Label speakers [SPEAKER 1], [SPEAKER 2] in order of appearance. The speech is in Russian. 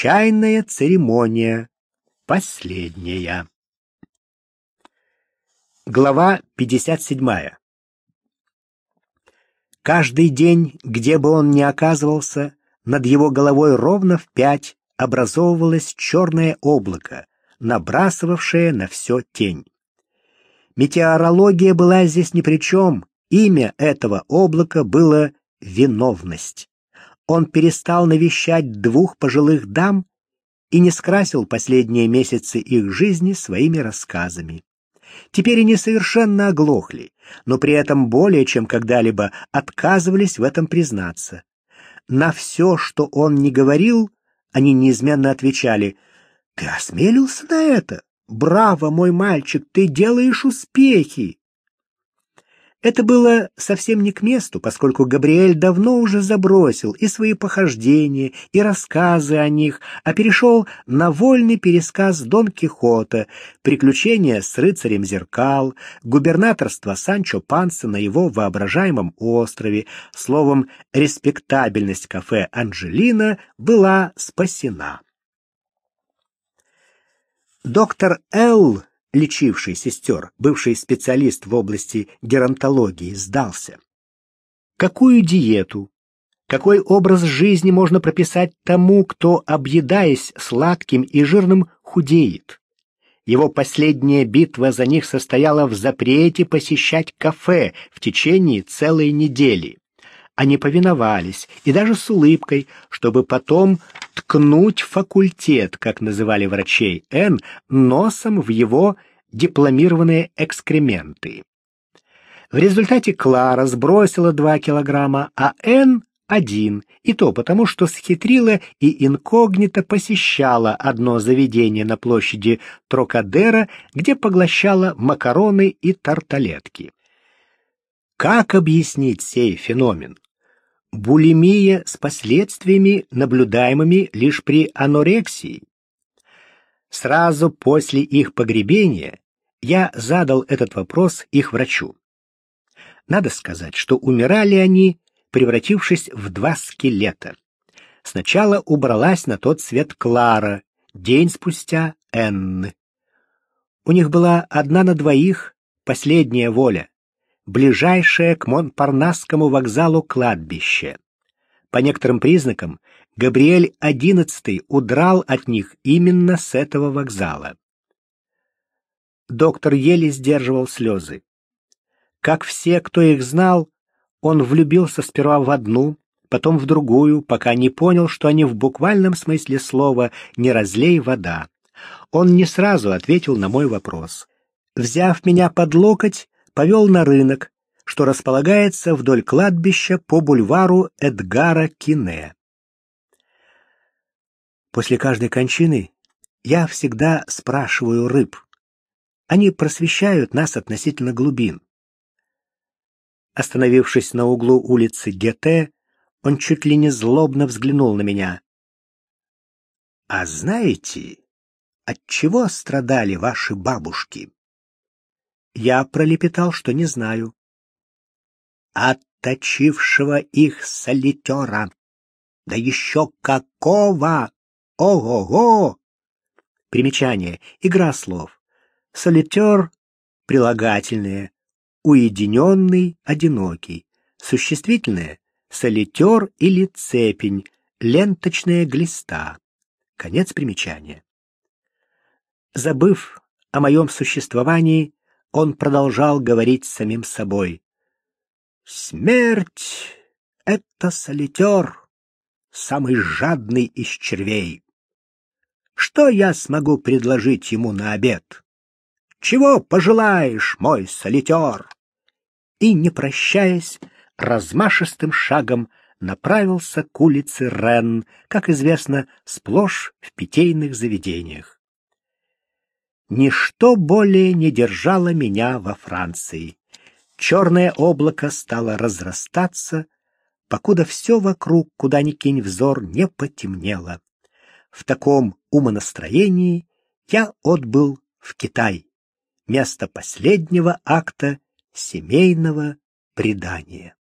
[SPEAKER 1] Чайная церемония. Последняя. Глава 57. Каждый день, где бы он ни оказывался, над его головой ровно в пять образовывалось черное облако, набрасывавшее на все тень. Метеорология была здесь ни при чем, имя этого облака было «виновность». Он перестал навещать двух пожилых дам и не скрасил последние месяцы их жизни своими рассказами. Теперь они совершенно оглохли, но при этом более чем когда-либо отказывались в этом признаться. На все, что он не говорил, они неизменно отвечали «Ты осмелился на это? Браво, мой мальчик, ты делаешь успехи!» Это было совсем не к месту, поскольку Габриэль давно уже забросил и свои похождения, и рассказы о них, а перешел на вольный пересказ Дон Кихота, приключения с рыцарем зеркал, губернаторство Санчо Панса на его воображаемом острове. Словом, респектабельность кафе «Анжелина» была спасена. Доктор Л лечивший сестер, бывший специалист в области геронтологии, сдался. Какую диету, какой образ жизни можно прописать тому, кто, объедаясь сладким и жирным, худеет? Его последняя битва за них состояла в запрете посещать кафе в течение целой недели. Они повиновались, и даже с улыбкой, чтобы потом ткнуть факультет, как называли врачей Н, носом в его дипломированные экскременты. В результате Клара сбросила 2 килограмма, а Н — один, и то потому, что схитрила и инкогнито посещала одно заведение на площади Трокадера, где поглощала макароны и тарталетки. Как объяснить сей феномен? Булимия с последствиями, наблюдаемыми лишь при анорексии. Сразу после их погребения я задал этот вопрос их врачу. Надо сказать, что умирали они, превратившись в два скелета. Сначала убралась на тот свет Клара, день спустя Энн. У них была одна на двоих последняя воля, ближайшее к Монпарнасскому вокзалу кладбище. По некоторым признакам, Габриэль XI удрал от них именно с этого вокзала. Доктор еле сдерживал слезы. Как все, кто их знал, он влюбился сперва в одну, потом в другую, пока не понял, что они в буквальном смысле слова «не разлей вода». Он не сразу ответил на мой вопрос. Взяв меня под локоть, повел на рынок, что располагается вдоль кладбища по бульвару Эдгара Кине. После каждой кончины я всегда спрашиваю рыб. Они просвещают нас относительно глубин. Остановившись на углу улицы Гете, он чуть ли не злобно взглянул на меня. «А знаете, от чего страдали ваши бабушки?» Я пролепетал, что не знаю. «От точившего их солитера. Да еще какого!» Ого-го! Примечание. Игра слов. Солитер — прилагательное. Уединенный, одинокий. Существительное — солитер или цепень, ленточная глиста. Конец примечания. Забыв о моем существовании, он продолжал говорить с самим собой. «Смерть — это солитер, самый жадный из червей. Что я смогу предложить ему на обед? Чего пожелаешь, мой солитер? И, не прощаясь, размашистым шагом направился к улице Рен, как известно, сплошь в питейных заведениях. Ничто более не держало меня во Франции. Черное облако стало разрастаться, покуда все вокруг, куда ни кинь взор, не потемнело. В таком умонастроении я отбыл в Китай, место последнего акта семейного предания.